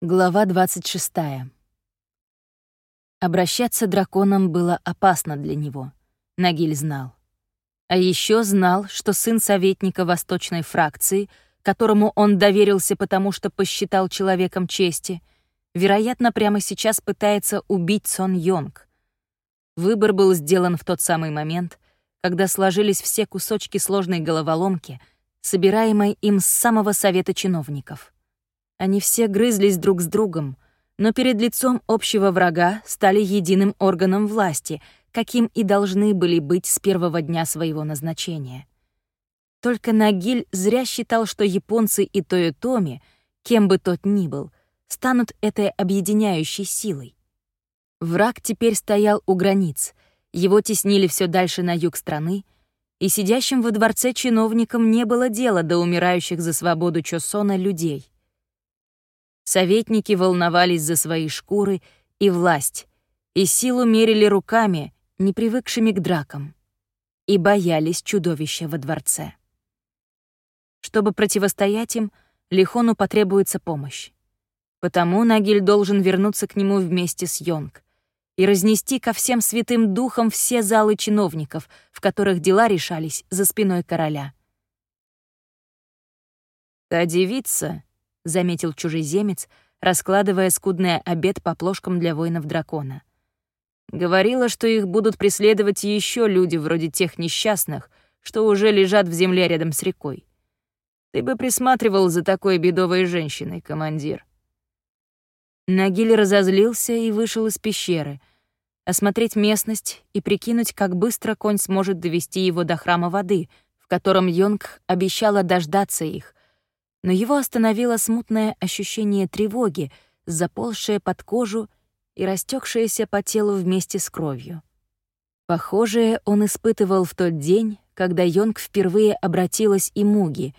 Глава 26. Обращаться драконом было опасно для него, Нагиль знал. А еще знал, что сын советника восточной фракции, которому он доверился потому, что посчитал человеком чести, вероятно, прямо сейчас пытается убить Сон Йонг. Выбор был сделан в тот самый момент, когда сложились все кусочки сложной головоломки, собираемой им с самого совета чиновников — они все грызлись друг с другом, но перед лицом общего врага стали единым органом власти, каким и должны были быть с первого дня своего назначения. Только Нагиль зря считал, что японцы и Тойотоми, кем бы тот ни был, станут этой объединяющей силой. Враг теперь стоял у границ, его теснили все дальше на юг страны, и сидящим во дворце чиновникам не было дела до умирающих за свободу Чосона людей — Советники волновались за свои шкуры и власть, и силу мерили руками, не привыкшими к дракам, и боялись чудовища во дворце. Чтобы противостоять им, Лихону потребуется помощь. Потому Нагиль должен вернуться к нему вместе с Йонг и разнести ко всем святым духам все залы чиновников, в которых дела решались за спиной короля. «Та девица», — заметил чужеземец, раскладывая скудный обед по плошкам для воинов дракона. Говорила, что их будут преследовать еще люди вроде тех несчастных, что уже лежат в земле рядом с рекой. Ты бы присматривал за такой бедовой женщиной, командир. Нагиль разозлился и вышел из пещеры, осмотреть местность и прикинуть, как быстро конь сможет довести его до храма воды, в котором Йонг обещала дождаться их, но его остановило смутное ощущение тревоги, заползшее под кожу и растекшееся по телу вместе с кровью. Похожее он испытывал в тот день, когда Йонг впервые обратилась и Муги,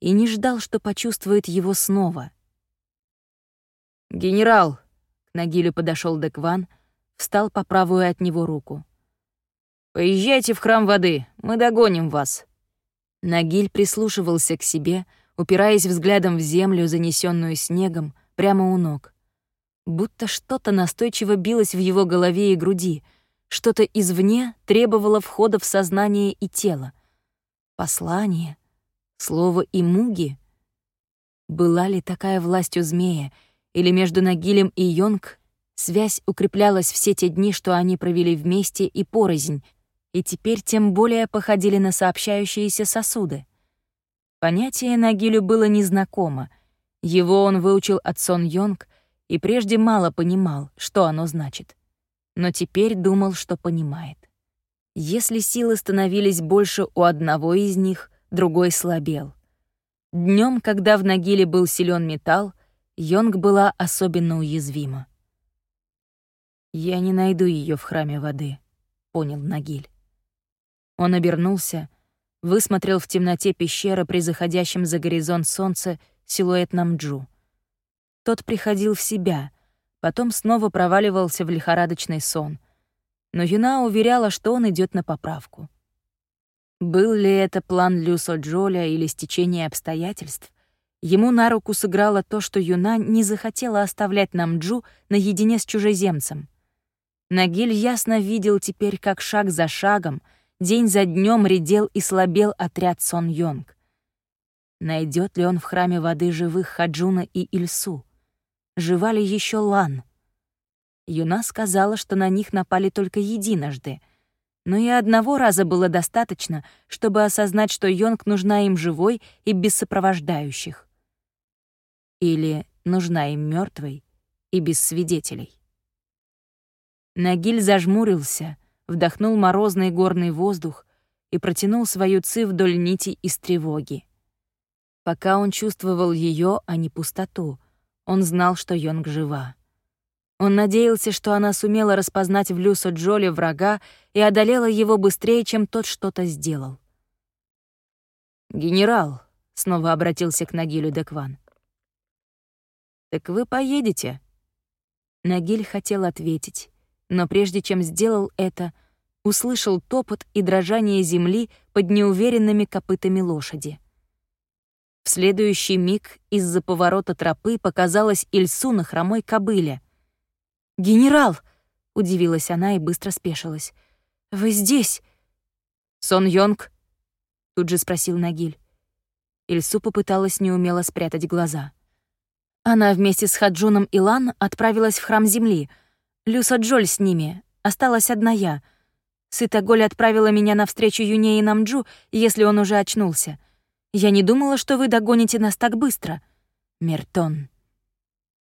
и не ждал, что почувствует его снова. «Генерал!» — к Нагилю подошел Декван, встал по правую от него руку. «Поезжайте в храм воды, мы догоним вас». Нагиль прислушивался к себе — упираясь взглядом в землю, занесенную снегом, прямо у ног. Будто что-то настойчиво билось в его голове и груди, что-то извне требовало входа в сознание и тело. Послание, слово и муги. Была ли такая власть у змея, или между Нагилем и Йонг связь укреплялась все те дни, что они провели вместе и порознь, и теперь тем более походили на сообщающиеся сосуды? Понятие Нагилю было незнакомо. Его он выучил от Сон Йонг и прежде мало понимал, что оно значит. Но теперь думал, что понимает. Если силы становились больше у одного из них, другой слабел. Днем, когда в Нагиле был силен металл, Йонг была особенно уязвима. «Я не найду ее в храме воды», — понял Нагиль. Он обернулся высмотрел в темноте пещеры при заходящем за горизонт солнце силуэт Намджу. Тот приходил в себя, потом снова проваливался в лихорадочный сон. Но Юна уверяла, что он идет на поправку. Был ли это план Люсо Джоля или стечение обстоятельств? Ему на руку сыграло то, что Юна не захотела оставлять Намджу наедине с чужеземцем. Нагиль ясно видел теперь, как шаг за шагом — День за днем редел и слабел отряд Сон Йонг. Найдет ли он в храме воды живых Хаджуна и Ильсу? Жива ли еще Лан? Юна сказала, что на них напали только единожды, но и одного раза было достаточно, чтобы осознать, что Йонг нужна им живой и без сопровождающих. Или нужна им мертвой и без свидетелей. Нагиль зажмурился — вдохнул морозный горный воздух и протянул свою ци вдоль нити из тревоги. Пока он чувствовал ее, а не пустоту, он знал, что Йонг жива. Он надеялся, что она сумела распознать в Люсо Джоли врага и одолела его быстрее, чем тот что-то сделал. «Генерал», — снова обратился к Нагилю Декван. «Так вы поедете?» Нагиль хотел ответить, но прежде чем сделал это, услышал топот и дрожание земли под неуверенными копытами лошади. В следующий миг из-за поворота тропы показалась Ильсу на хромой кобыле. «Генерал!» — удивилась она и быстро спешилась. «Вы здесь?» «Сон Йонг?» — тут же спросил Нагиль. Ильсу попыталась неумело спрятать глаза. Она вместе с Хаджуном и Лан отправилась в храм земли. Люса Джоль с ними. Осталась одна я. Сытоголь отправила меня навстречу Юне и Намджу, если он уже очнулся. Я не думала, что вы догоните нас так быстро. Мертон.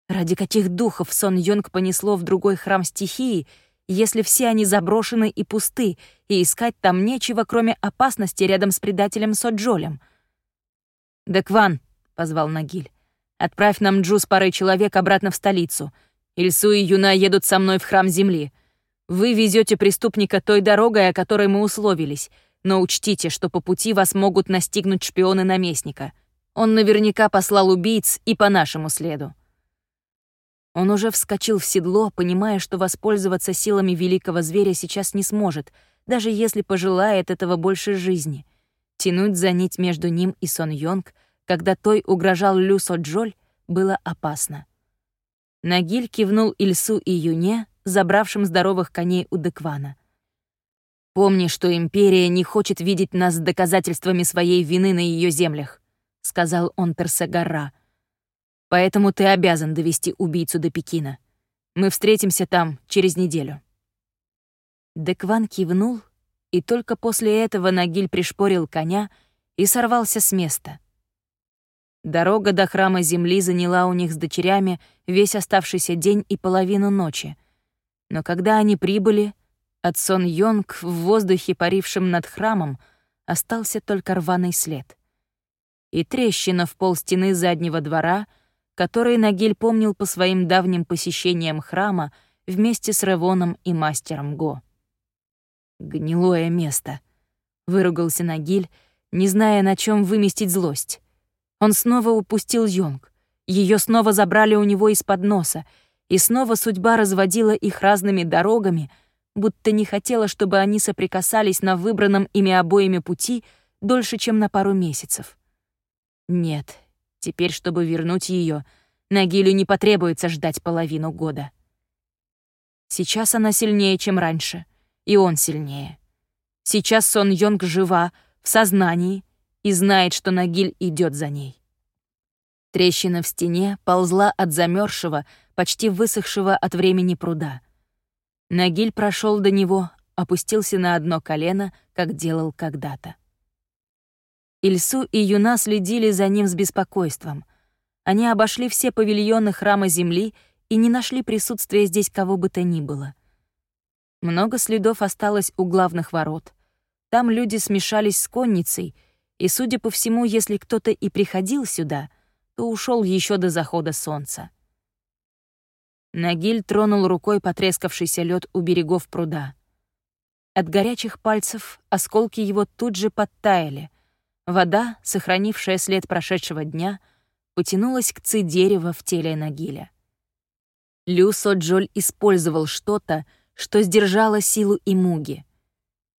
Ради каких духов Сон Йонг понесло в другой храм стихии, если все они заброшены и пусты, и искать там нечего, кроме опасности рядом с предателем Соджолем? «Декван», — позвал Нагиль, — «отправь нам Джу с парой человек обратно в столицу. Ильсу и Юна едут со мной в храм земли. Вы везете преступника той дорогой, о которой мы условились, но учтите, что по пути вас могут настигнуть шпионы наместника. Он наверняка послал убийц и по нашему следу». Он уже вскочил в седло, понимая, что воспользоваться силами великого зверя сейчас не сможет, даже если пожелает этого больше жизни — Тянуть за нить между ним и Сон Йонг, когда той угрожал Лю Со Джоль, было опасно. Нагиль кивнул Ильсу и Юне, забравшим здоровых коней у Деквана. «Помни, что Империя не хочет видеть нас с доказательствами своей вины на ее землях», — сказал он Терсегарра. «Поэтому ты обязан довести убийцу до Пекина. Мы встретимся там через неделю». Декван кивнул и только после этого Нагиль пришпорил коня и сорвался с места. Дорога до храма земли заняла у них с дочерями весь оставшийся день и половину ночи. Но когда они прибыли, от Сон Йонг в воздухе, парившем над храмом, остался только рваный след. И трещина в пол стены заднего двора, который Нагиль помнил по своим давним посещениям храма вместе с Ревоном и мастером Го. «Гнилое место», — выругался Нагиль, не зная, на чем выместить злость. Он снова упустил Йонг. Ее снова забрали у него из-под носа, и снова судьба разводила их разными дорогами, будто не хотела, чтобы они соприкасались на выбранном ими обоими пути дольше, чем на пару месяцев. Нет, теперь, чтобы вернуть ее, Нагилю не потребуется ждать половину года. Сейчас она сильнее, чем раньше — и он сильнее. Сейчас Сон Йонг жива, в сознании, и знает, что Нагиль идет за ней. Трещина в стене ползла от замерзшего, почти высохшего от времени пруда. Нагиль прошел до него, опустился на одно колено, как делал когда-то. Ильсу и Юна следили за ним с беспокойством. Они обошли все павильоны храма Земли и не нашли присутствия здесь кого бы то ни было. Много следов осталось у главных ворот. Там люди смешались с конницей, и, судя по всему, если кто-то и приходил сюда, то ушел еще до захода солнца. Нагиль тронул рукой потрескавшийся лед у берегов пруда. От горячих пальцев осколки его тут же подтаяли. Вода, сохранившая след прошедшего дня, потянулась к ци дерева в теле Нагиля. Лю Соджоль использовал что-то, что сдержало силу и муги.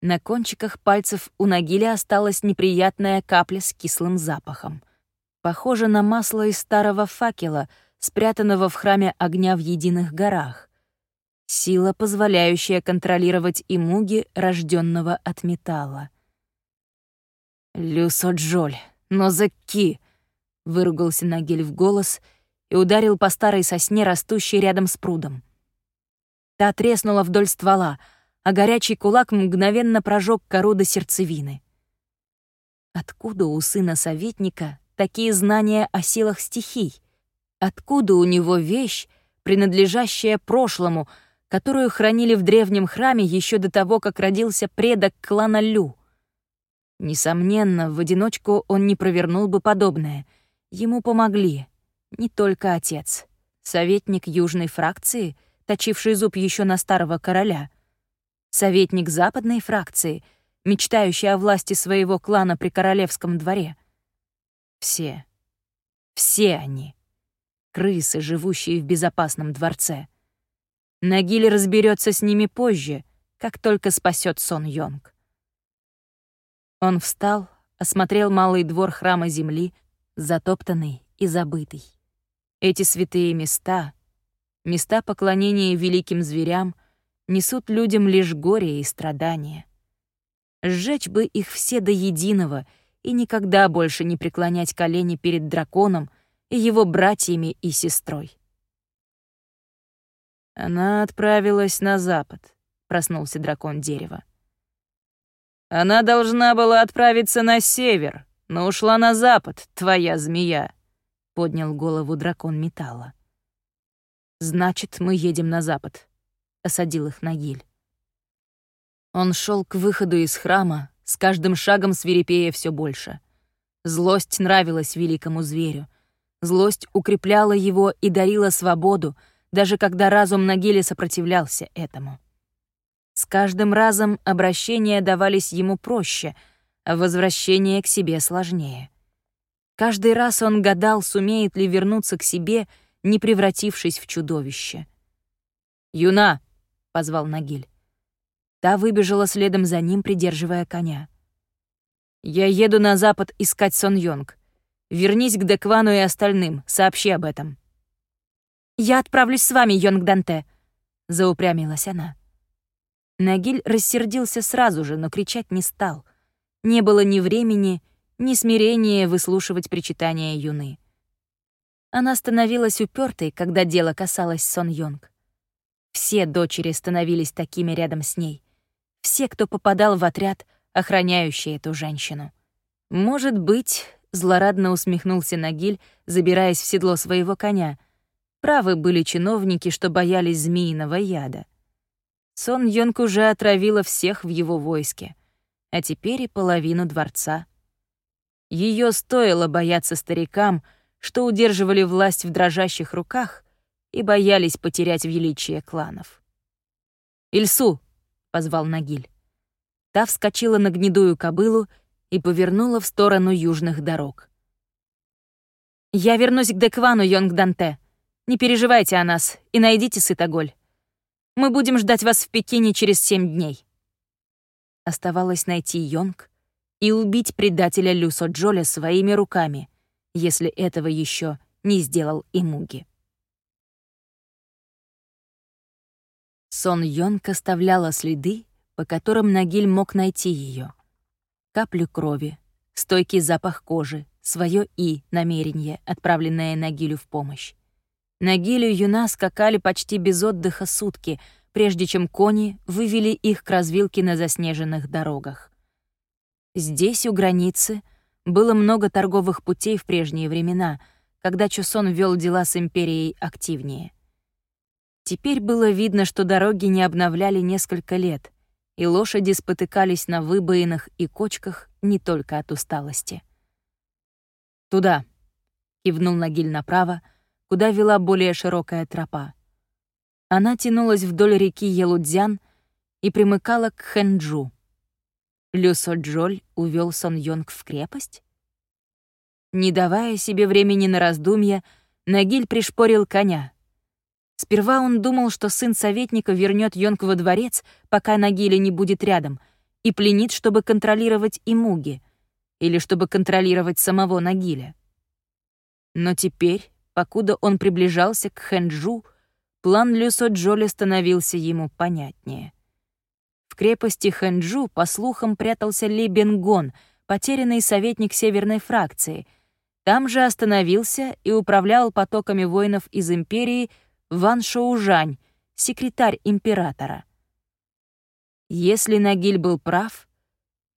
На кончиках пальцев у Нагиля осталась неприятная капля с кислым запахом. Похоже на масло из старого факела, спрятанного в храме огня в Единых горах. Сила, позволяющая контролировать и муги, рожденного от металла. «Люсоджоль, но заки!» — выругался Нагиль в голос и ударил по старой сосне, растущей рядом с прудом. Та треснула вдоль ствола, а горячий кулак мгновенно прожег кору до сердцевины. Откуда у сына советника такие знания о силах стихий? Откуда у него вещь, принадлежащая прошлому, которую хранили в древнем храме еще до того, как родился предок клана Лю? Несомненно, в одиночку он не провернул бы подобное. Ему помогли. Не только отец. Советник южной фракции — точивший зуб еще на старого короля, советник западной фракции, мечтающий о власти своего клана при королевском дворе. Все, все они — крысы, живущие в безопасном дворце. Нагиль разберется с ними позже, как только спасет Сон Йонг. Он встал, осмотрел малый двор храма земли, затоптанный и забытый. Эти святые места, места поклонения великим зверям, несут людям лишь горе и страдания. Сжечь бы их все до единого и никогда больше не преклонять колени перед драконом и его братьями и сестрой. Она отправилась на запад, проснулся дракон дерева. Она должна была отправиться на север, но ушла на запад, твоя змея, поднял голову дракон металла. Значит, мы едем на запад, осадил их Нагиль. Он шел к выходу из храма, с каждым шагом свирепея все больше. Злость нравилась великому зверю. Злость укрепляла его и дарила свободу, даже когда разум Нагиля сопротивлялся этому. С каждым разом обращения давались ему проще, а возвращение к себе сложнее. Каждый раз он гадал, сумеет ли вернуться к себе, не превратившись в чудовище. «Юна!» — позвал Нагиль. Та выбежала следом за ним, придерживая коня. «Я еду на запад искать Сон Йонг. Вернись к Деквану и остальным, сообщи об этом». «Я отправлюсь с вами, Йонг Данте», — заупрямилась она. Нагиль рассердился сразу же, но кричать не стал. Не было ни времени, ни смирения выслушивать причитания Юны. Она становилась упертой, когда дело касалось Сон Йонг. Все дочери становились такими рядом с ней все, кто попадал в отряд, охраняющий эту женщину. Может быть, злорадно усмехнулся Нагиль, забираясь в седло своего коня. Правы были чиновники, что боялись змеиного яда. Сон Йонг уже отравила всех в его войске, а теперь и половину дворца. Ее стоило бояться старикам, что удерживали власть в дрожащих руках и боялись потерять величие кланов. «Ильсу!» — позвал Нагиль. Та вскочила на гнедую кобылу и повернула в сторону южных дорог. «Я вернусь к Деквану, Йонг Данте. Не переживайте о нас и найдите Сытоголь. Мы будем ждать вас в Пекине через семь дней». Оставалось найти Йонг и убить предателя Люсо Джоля своими руками, если этого еще не сделал Имуги. Сон Йонг оставляла следы, по которым Нагиль мог найти ее. Каплю крови, стойкий запах кожи, свое «и» намерение, отправленное Нагилю в помощь. Нагилю Юна скакали почти без отдыха сутки, прежде чем кони вывели их к развилке на заснеженных дорогах. Здесь, у границы, было много торговых путей в прежние времена, когда Чусон вел дела с империей активнее — Теперь было видно, что дороги не обновляли несколько лет, и лошади спотыкались на выбоинах и кочках не только от усталости. «Туда», — кивнул Нагиль направо, куда вела более широкая тропа. Она тянулась вдоль реки Елудзян и примыкала к Хэнджу. Люсо Джоль увел Сон Йонг в крепость? Не давая себе времени на раздумья, Нагиль пришпорил коня — Сперва он думал, что сын советника вернет Йонг во дворец, пока Нагиля не будет рядом, и пленит, чтобы контролировать Имуги, или чтобы контролировать самого Нагиля. Но теперь, покуда он приближался к Хэнджу, план Люсо Джоли становился ему понятнее. В крепости Хэнджу, по слухам, прятался Ли Бенгон, потерянный советник северной фракции. Там же остановился и управлял потоками воинов из Империи Ван Шоужань, секретарь императора. Если Нагиль был прав,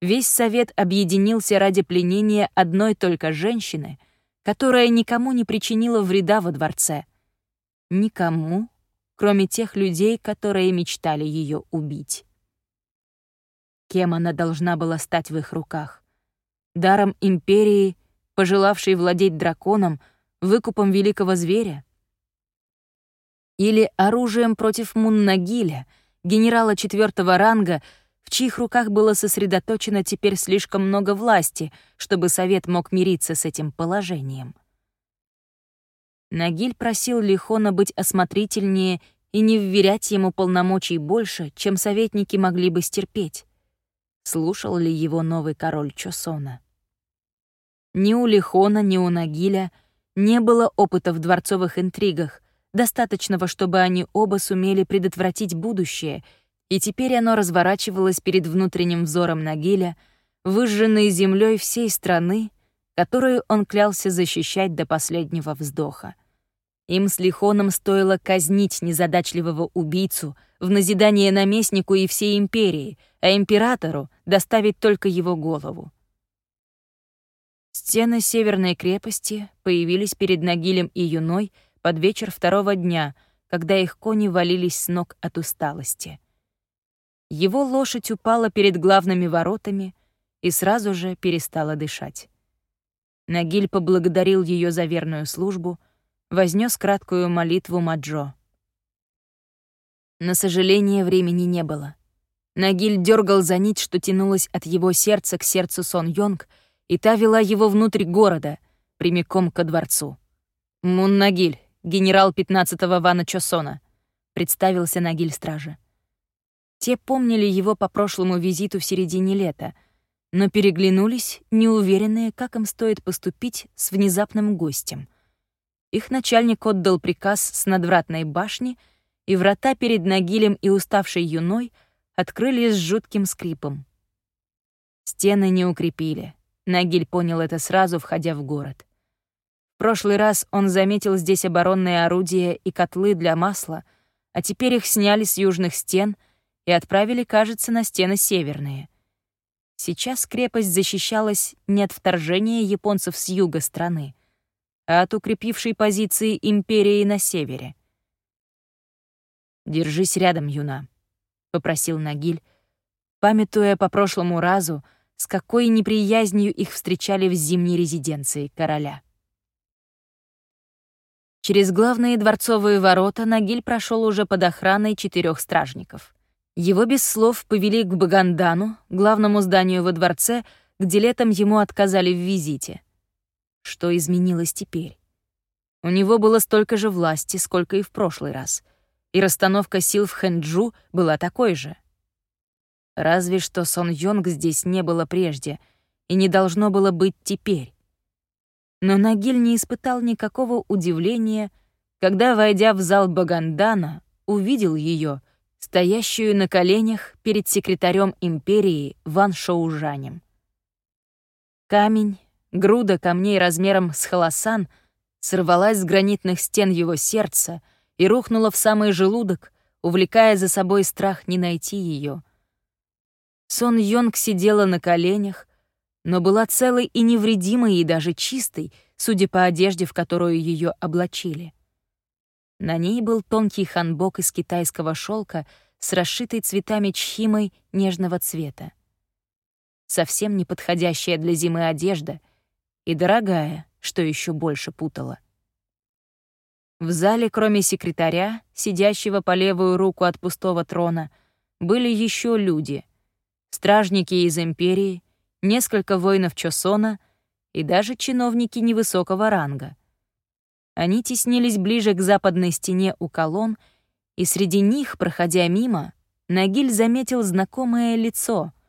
весь совет объединился ради пленения одной только женщины, которая никому не причинила вреда во дворце. Никому, кроме тех людей, которые мечтали ее убить. Кем она должна была стать в их руках? Даром империи, пожелавшей владеть драконом, выкупом великого зверя? Или оружием против Муннагиля, генерала четвертого ранга, в чьих руках было сосредоточено теперь слишком много власти, чтобы Совет мог мириться с этим положением. Нагиль просил Лихона быть осмотрительнее и не вверять ему полномочий больше, чем советники могли бы стерпеть. Слушал ли его новый король Чосона? Ни у Лихона, ни у Нагиля не было опыта в дворцовых интригах, достаточного, чтобы они оба сумели предотвратить будущее, и теперь оно разворачивалось перед внутренним взором Нагиля, выжженной землей всей страны, которую он клялся защищать до последнего вздоха. Им с Лихоном стоило казнить незадачливого убийцу в назидание наместнику и всей империи, а императору доставить только его голову. Стены Северной крепости появились перед Нагилем и Юной под вечер второго дня, когда их кони валились с ног от усталости. Его лошадь упала перед главными воротами и сразу же перестала дышать. Нагиль поблагодарил ее за верную службу, вознес краткую молитву Маджо. На сожаление, времени не было. Нагиль дергал за нить, что тянулась от его сердца к сердцу Сон Йонг, и та вела его внутрь города, прямиком ко дворцу. «Мун Нагиль, генерал 15-го Вана Чосона», — представился Нагиль стражи. Те помнили его по прошлому визиту в середине лета, но переглянулись, неуверенные, как им стоит поступить с внезапным гостем. Их начальник отдал приказ с надвратной башни, и врата перед Нагилем и уставшей юной открылись с жутким скрипом. Стены не укрепили. Нагиль понял это сразу, входя в город. Прошлый раз он заметил здесь оборонные орудия и котлы для масла, а теперь их сняли с южных стен и отправили, кажется, на стены северные. Сейчас крепость защищалась не от вторжения японцев с юга страны, а от укрепившей позиции империи на севере. «Держись рядом, юна», — попросил Нагиль, памятуя по прошлому разу, с какой неприязнью их встречали в зимней резиденции короля. Через главные дворцовые ворота Нагиль прошел уже под охраной четырех стражников. Его без слов повели к Багандану, главному зданию во дворце, где летом ему отказали в визите. Что изменилось теперь? У него было столько же власти, сколько и в прошлый раз, и расстановка сил в Хэнджу была такой же. Разве что Сон Йонг здесь не было прежде и не должно было быть теперь. Но Нагиль не испытал никакого удивления, когда, войдя в зал Багандана, увидел ее, стоящую на коленях перед секретарем империи Ван Шоужанем. Камень, груда камней размером с холосан, сорвалась с гранитных стен его сердца и рухнула в самый желудок, увлекая за собой страх не найти ее — Сон Йонг сидела на коленях, но была целой и невредимой и даже чистой, судя по одежде, в которую ее облачили. На ней был тонкий ханбок из китайского шелка с расшитой цветами чхимой нежного цвета. Совсем не подходящая для зимы одежда и дорогая, что еще больше путала. В зале, кроме секретаря, сидящего по левую руку от пустого трона, были еще люди — стражники из империи, несколько воинов Чосона и даже чиновники невысокого ранга. Они теснились ближе к западной стене у колонн, и среди них, проходя мимо, Нагиль заметил знакомое лицо —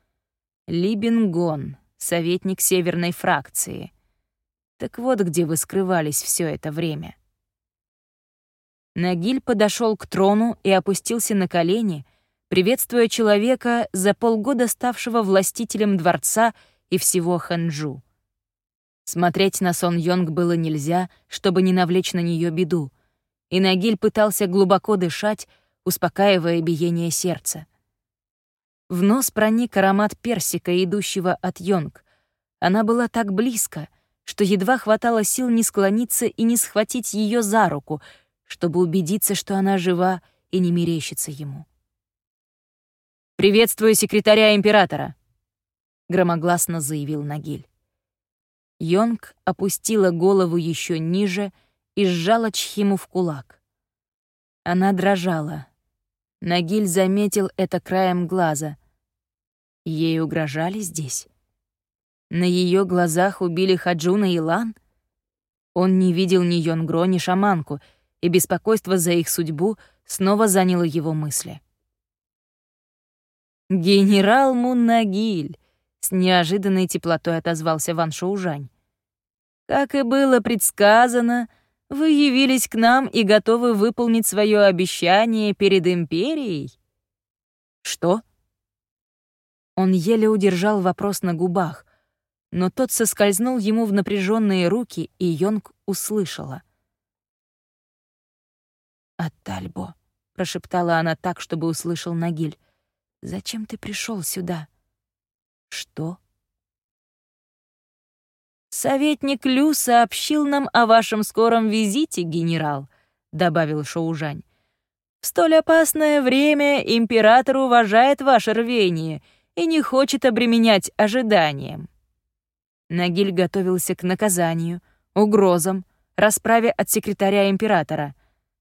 Либингон, советник северной фракции. Так вот где вы скрывались все это время. Нагиль подошел к трону и опустился на колени, приветствуя человека, за полгода ставшего властителем дворца и всего Ханчжу. Смотреть на Сон Йонг было нельзя, чтобы не навлечь на нее беду, и Нагиль пытался глубоко дышать, успокаивая биение сердца. В нос проник аромат персика, идущего от Йонг. Она была так близко, что едва хватало сил не склониться и не схватить ее за руку, чтобы убедиться, что она жива и не мерещится ему. «Приветствую секретаря императора», — громогласно заявил Нагиль. Йонг опустила голову еще ниже и сжала Чхиму в кулак. Она дрожала. Нагиль заметил это краем глаза. Ей угрожали здесь. На ее глазах убили Хаджуна и Лан. Он не видел ни Йонгро, ни шаманку, и беспокойство за их судьбу снова заняло его мысли. «Генерал Муннагиль!» — с неожиданной теплотой отозвался Ван Шоужань. Как и было предсказано, вы явились к нам и готовы выполнить свое обещание перед Империей?» «Что?» Он еле удержал вопрос на губах, но тот соскользнул ему в напряженные руки, и Йонг услышала. «Атальбо», — прошептала она так, чтобы услышал Нагиль, — «зачем ты пришел сюда?» «Что?» «Советник Лю сообщил нам о вашем скором визите, генерал», — добавил Шоужань. «В столь опасное время император уважает ваше рвение и не хочет обременять ожиданием». Нагиль готовился к наказанию, угрозам, расправе от секретаря императора,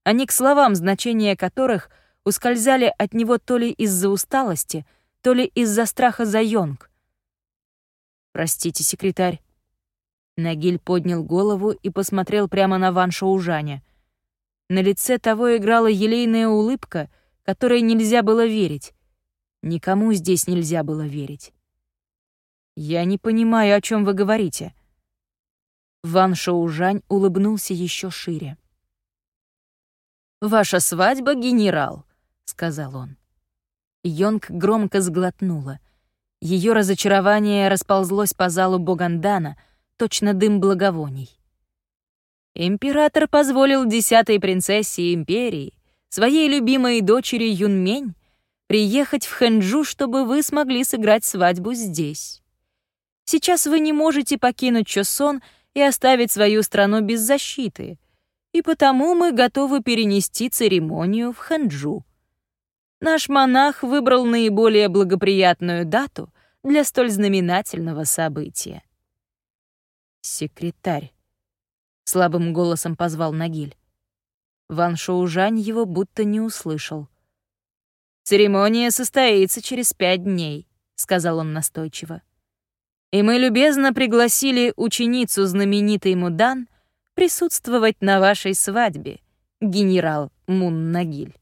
а не к словам, значения которых ускользали от него то ли из-за усталости, то ли из-за страха за Йонг. «Простите, секретарь». Нагиль поднял голову и посмотрел прямо на Ван Шоужаня. На лице того играла елейная улыбка, которой нельзя было верить. Никому здесь нельзя было верить. «Я не понимаю, о чем вы говорите». Ван Шоужань улыбнулся еще шире. «Ваша свадьба, генерал», — сказал он. Йонг громко сглотнула. Ее разочарование расползлось по залу Богандана, точно дым благовоний. Император позволил десятой принцессе империи, своей любимой дочери Юнмень, приехать в Хэнджу, чтобы вы смогли сыграть свадьбу здесь. Сейчас вы не можете покинуть Чосон и оставить свою страну без защиты, и потому мы готовы перенести церемонию в Ханчжу. Наш монах выбрал наиболее благоприятную дату для столь знаменательного события. «Секретарь», — слабым голосом позвал Нагиль. Ван Шоужань его будто не услышал. «Церемония состоится через пять дней», — сказал он настойчиво и мы любезно пригласили ученицу знаменитой Мудан присутствовать на вашей свадьбе, генерал Муннагиль.